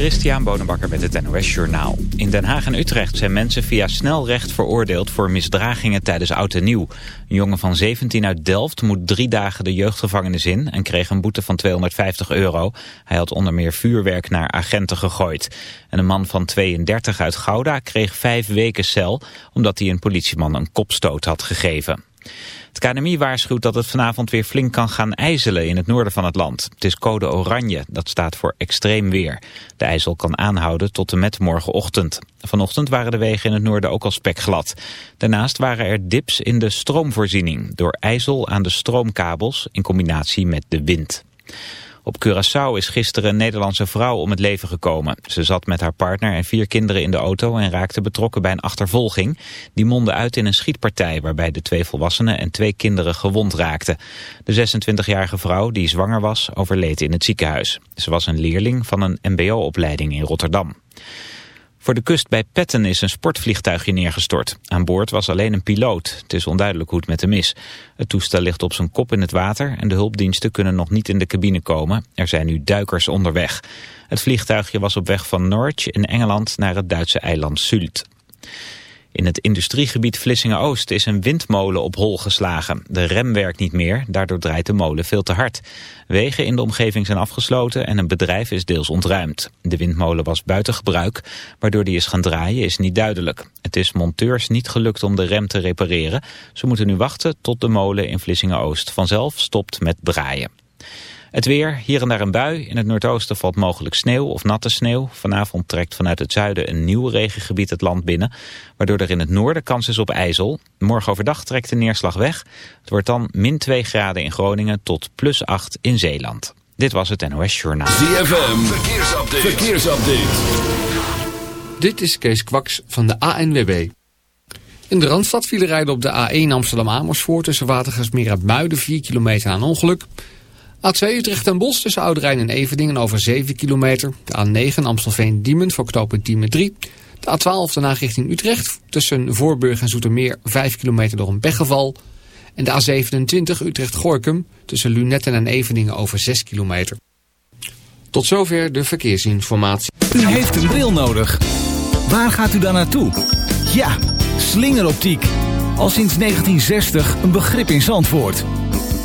Christian Bonenbakker met het NOS Journaal. In Den Haag en Utrecht zijn mensen via snelrecht veroordeeld voor misdragingen tijdens Oud en Nieuw. Een jongen van 17 uit Delft moet drie dagen de jeugdgevangenis in en kreeg een boete van 250 euro. Hij had onder meer vuurwerk naar agenten gegooid. En een man van 32 uit Gouda kreeg vijf weken cel omdat hij een politieman een kopstoot had gegeven. Het KNMI waarschuwt dat het vanavond weer flink kan gaan ijzelen in het noorden van het land. Het is code oranje, dat staat voor extreem weer. De ijzel kan aanhouden tot en met morgenochtend. Vanochtend waren de wegen in het noorden ook al spekglad. Daarnaast waren er dips in de stroomvoorziening... door ijzel aan de stroomkabels in combinatie met de wind. Op Curaçao is gisteren een Nederlandse vrouw om het leven gekomen. Ze zat met haar partner en vier kinderen in de auto en raakte betrokken bij een achtervolging. Die mondde uit in een schietpartij waarbij de twee volwassenen en twee kinderen gewond raakten. De 26-jarige vrouw, die zwanger was, overleed in het ziekenhuis. Ze was een leerling van een mbo-opleiding in Rotterdam. Voor de kust bij Petten is een sportvliegtuigje neergestort. Aan boord was alleen een piloot. Het is onduidelijk hoe het met hem is. Het toestel ligt op zijn kop in het water en de hulpdiensten kunnen nog niet in de cabine komen. Er zijn nu duikers onderweg. Het vliegtuigje was op weg van Norwich in Engeland naar het Duitse eiland Sylt. In het industriegebied Vlissingen-Oost is een windmolen op hol geslagen. De rem werkt niet meer, daardoor draait de molen veel te hard. Wegen in de omgeving zijn afgesloten en een bedrijf is deels ontruimd. De windmolen was buiten gebruik, waardoor die is gaan draaien is niet duidelijk. Het is monteurs niet gelukt om de rem te repareren. Ze moeten nu wachten tot de molen in Vlissingen-Oost vanzelf stopt met draaien. Het weer, hier en daar een bui. In het noordoosten valt mogelijk sneeuw of natte sneeuw. Vanavond trekt vanuit het zuiden een nieuw regengebied het land binnen. Waardoor er in het noorden kans is op ijzel. Morgen overdag trekt de neerslag weg. Het wordt dan min 2 graden in Groningen tot plus 8 in Zeeland. Dit was het NOS Journaal. ZFM, verkeersupdate. verkeersupdate. Dit is Kees Kwaks van de ANWB. In de Randstad vielen rijden op de A1 Amsterdam-Amersfoort... tussen Watergasmeer en Muiden 4 kilometer aan ongeluk... A2 Utrecht en Bos tussen Ouderijn en Eveningen over 7 kilometer. De A9 Amstelveen-Diemen voor knooppunt Diemen 3. De A12 daarna richting Utrecht tussen Voorburg en Zoetermeer 5 kilometer door een pechgeval. En de A27 Utrecht-Gorkum tussen Lunetten en Eveningen over 6 kilometer. Tot zover de verkeersinformatie. U heeft een bril nodig. Waar gaat u dan naartoe? Ja, slingeroptiek. Al sinds 1960 een begrip in Zandvoort.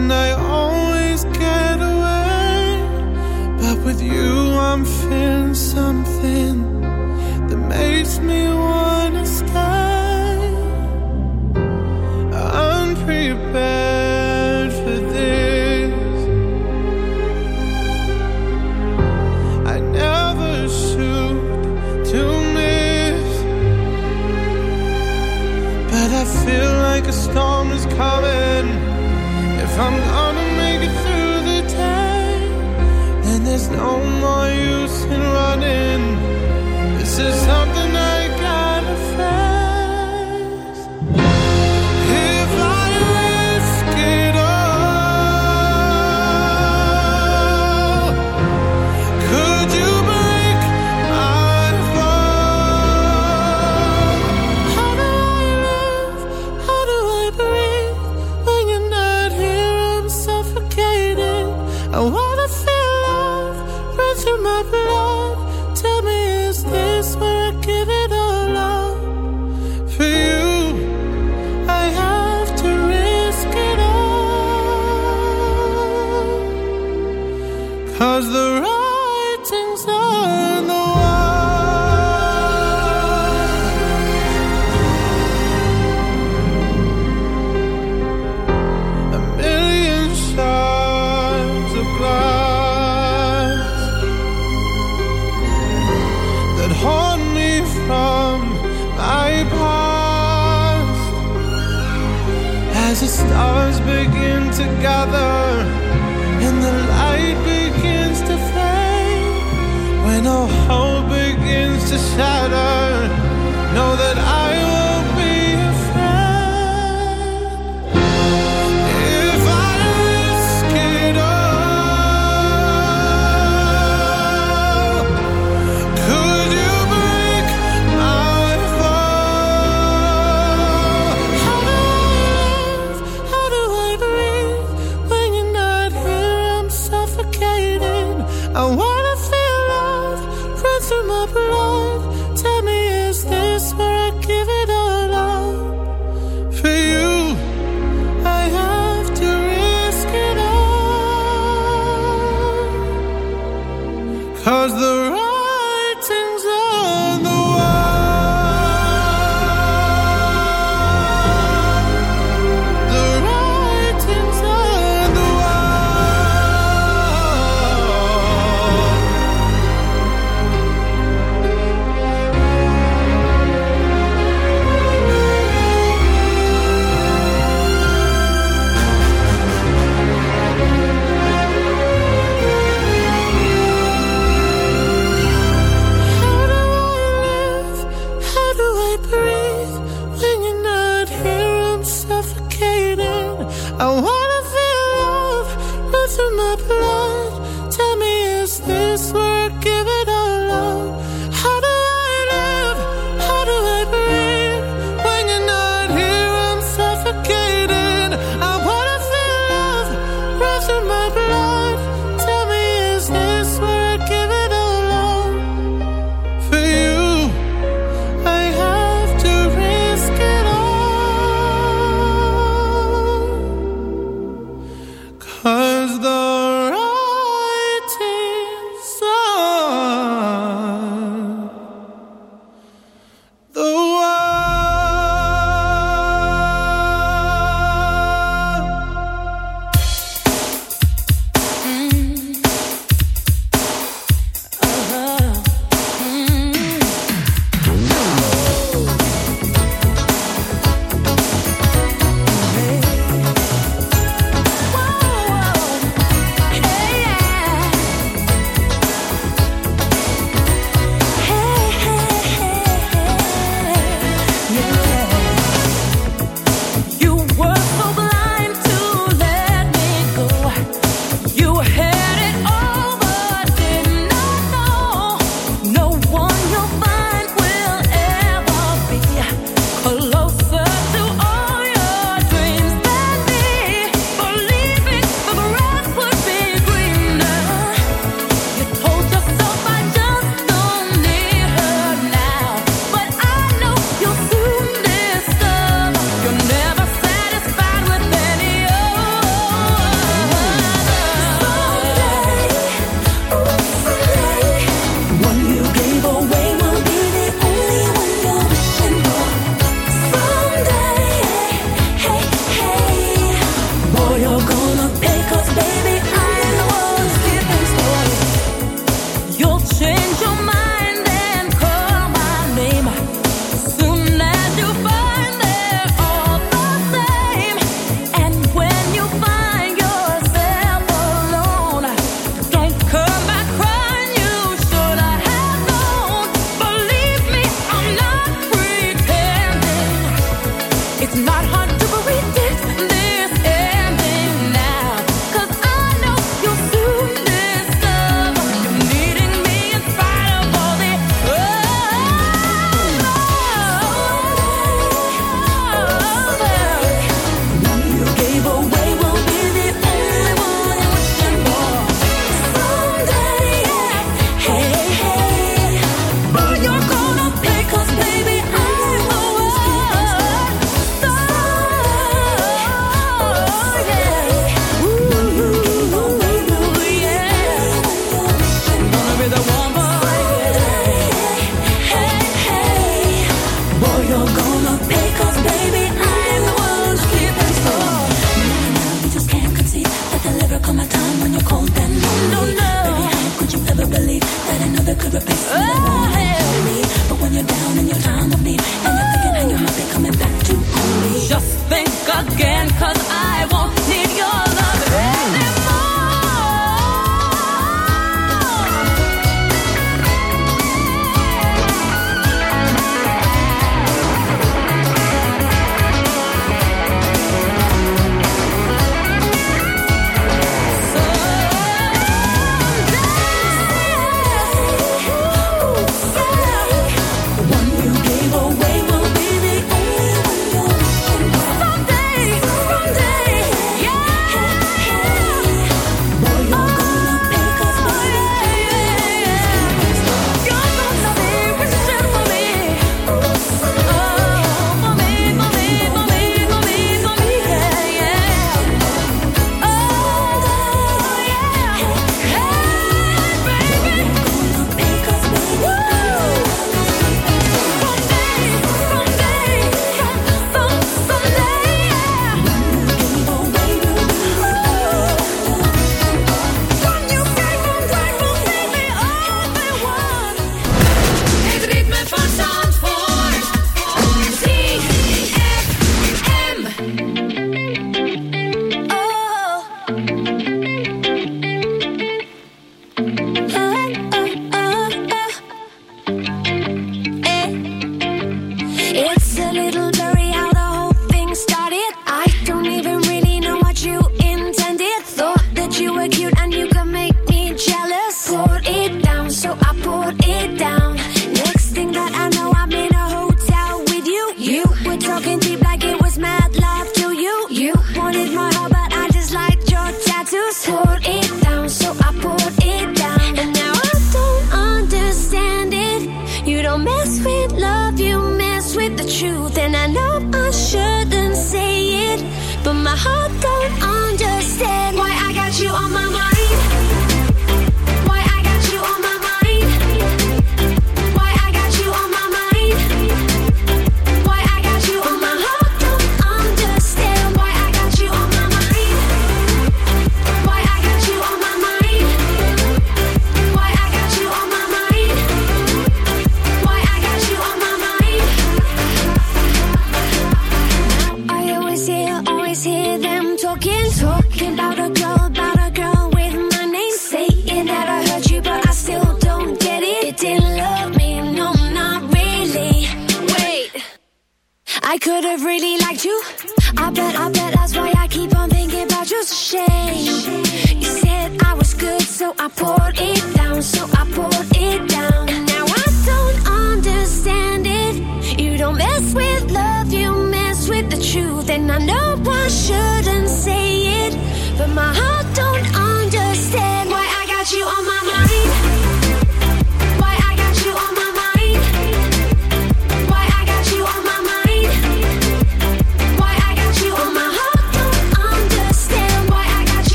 and I always get away. But with you, I'm feeling something that makes me wanna stay. I'm prepared. I'm gonna make it through the time. And there's no more use in running. This is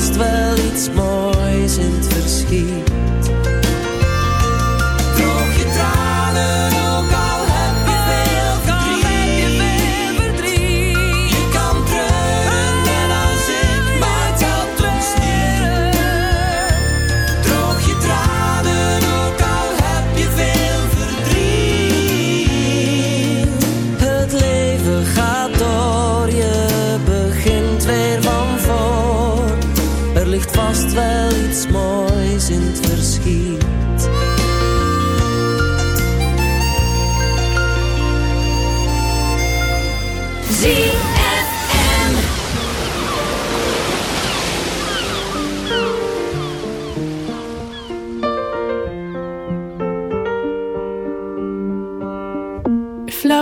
vast wel iets moois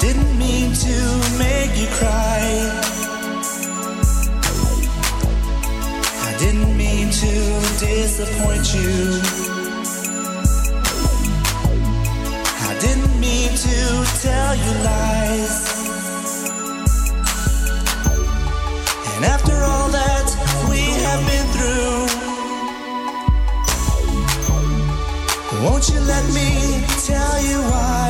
Didn't mean to make you cry. I didn't mean to disappoint you. I didn't mean to tell you lies. And after all that we have been through. Won't you let me tell you why?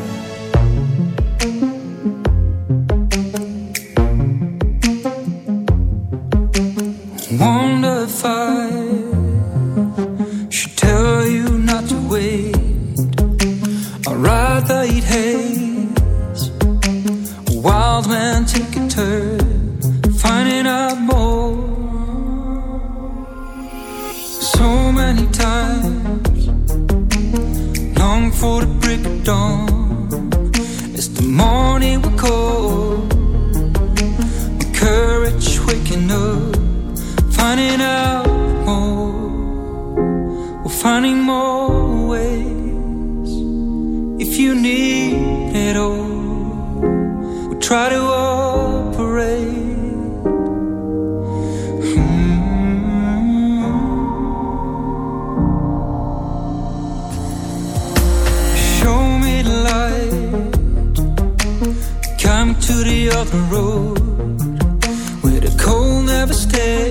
Finding out more, we're finding more ways. If you need it all, we'll try to operate. Show me light, come to the other road where the cold never stays.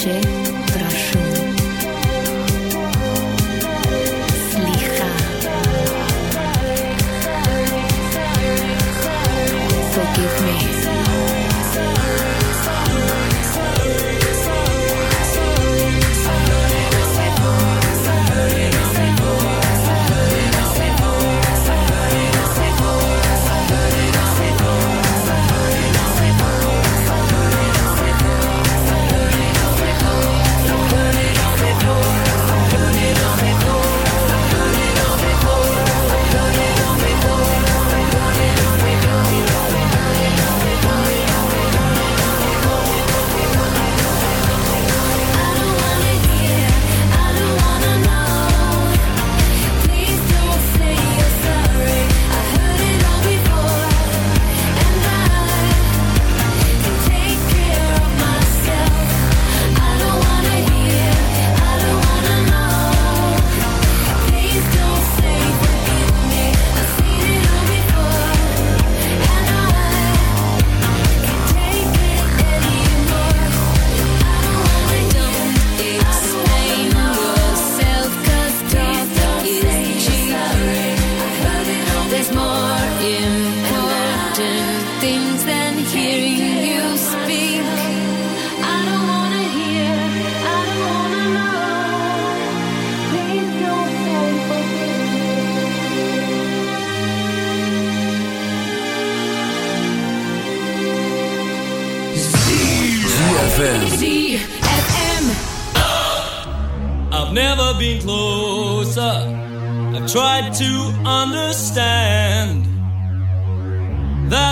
shit.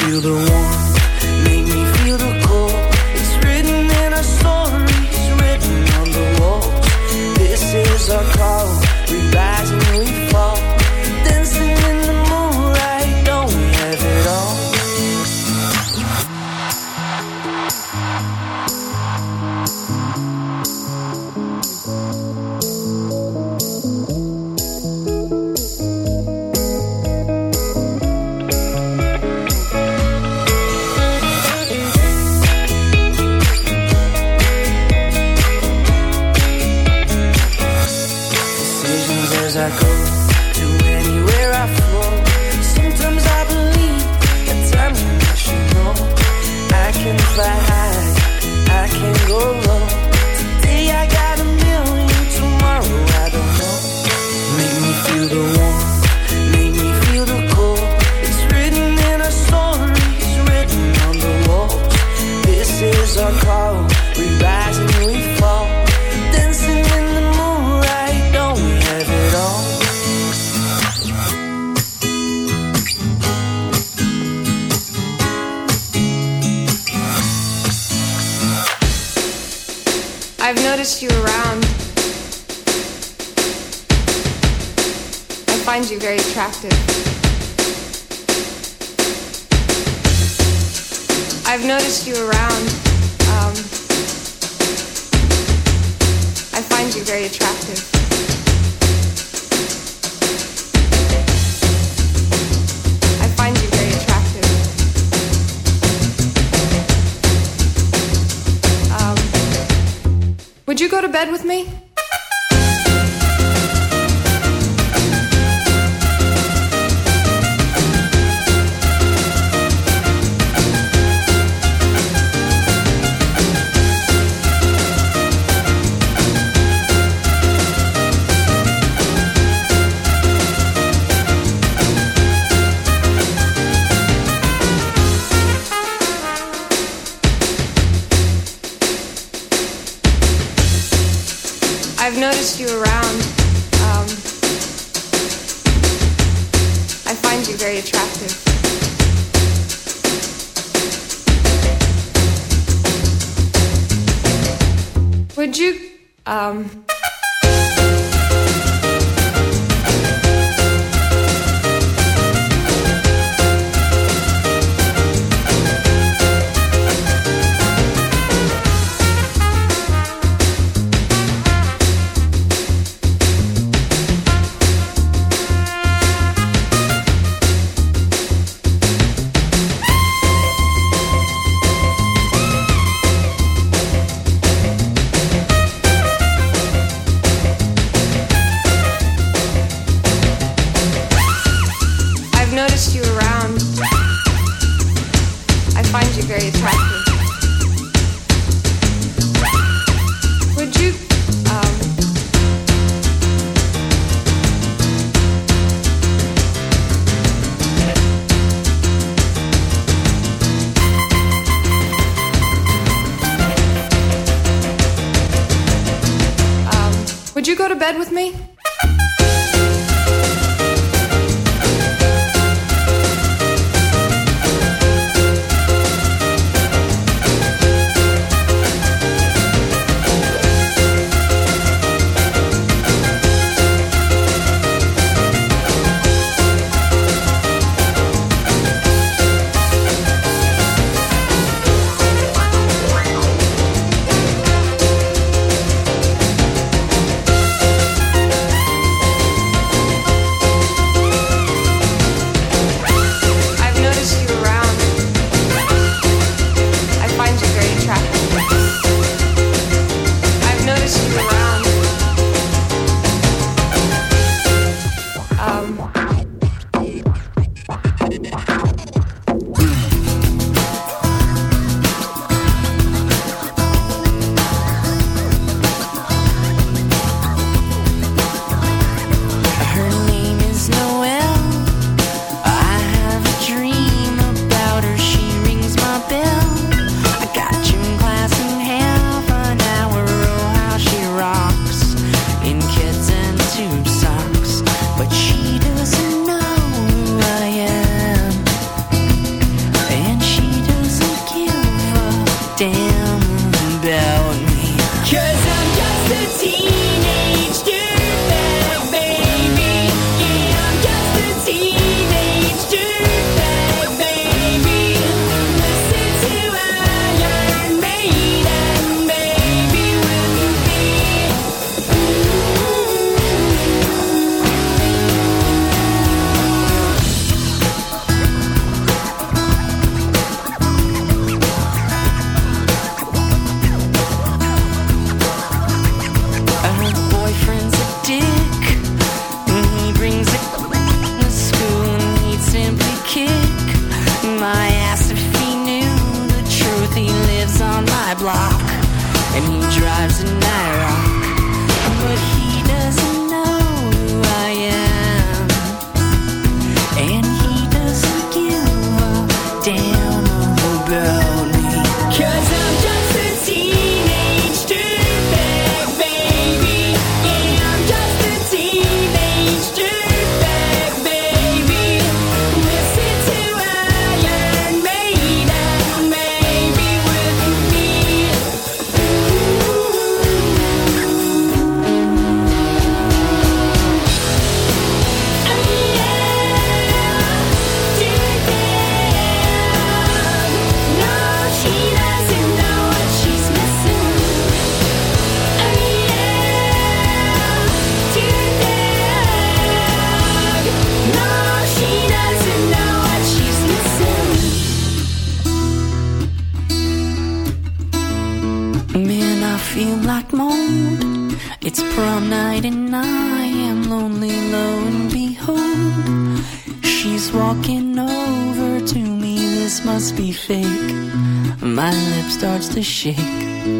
feel the warmth. bed with me? starts to shake.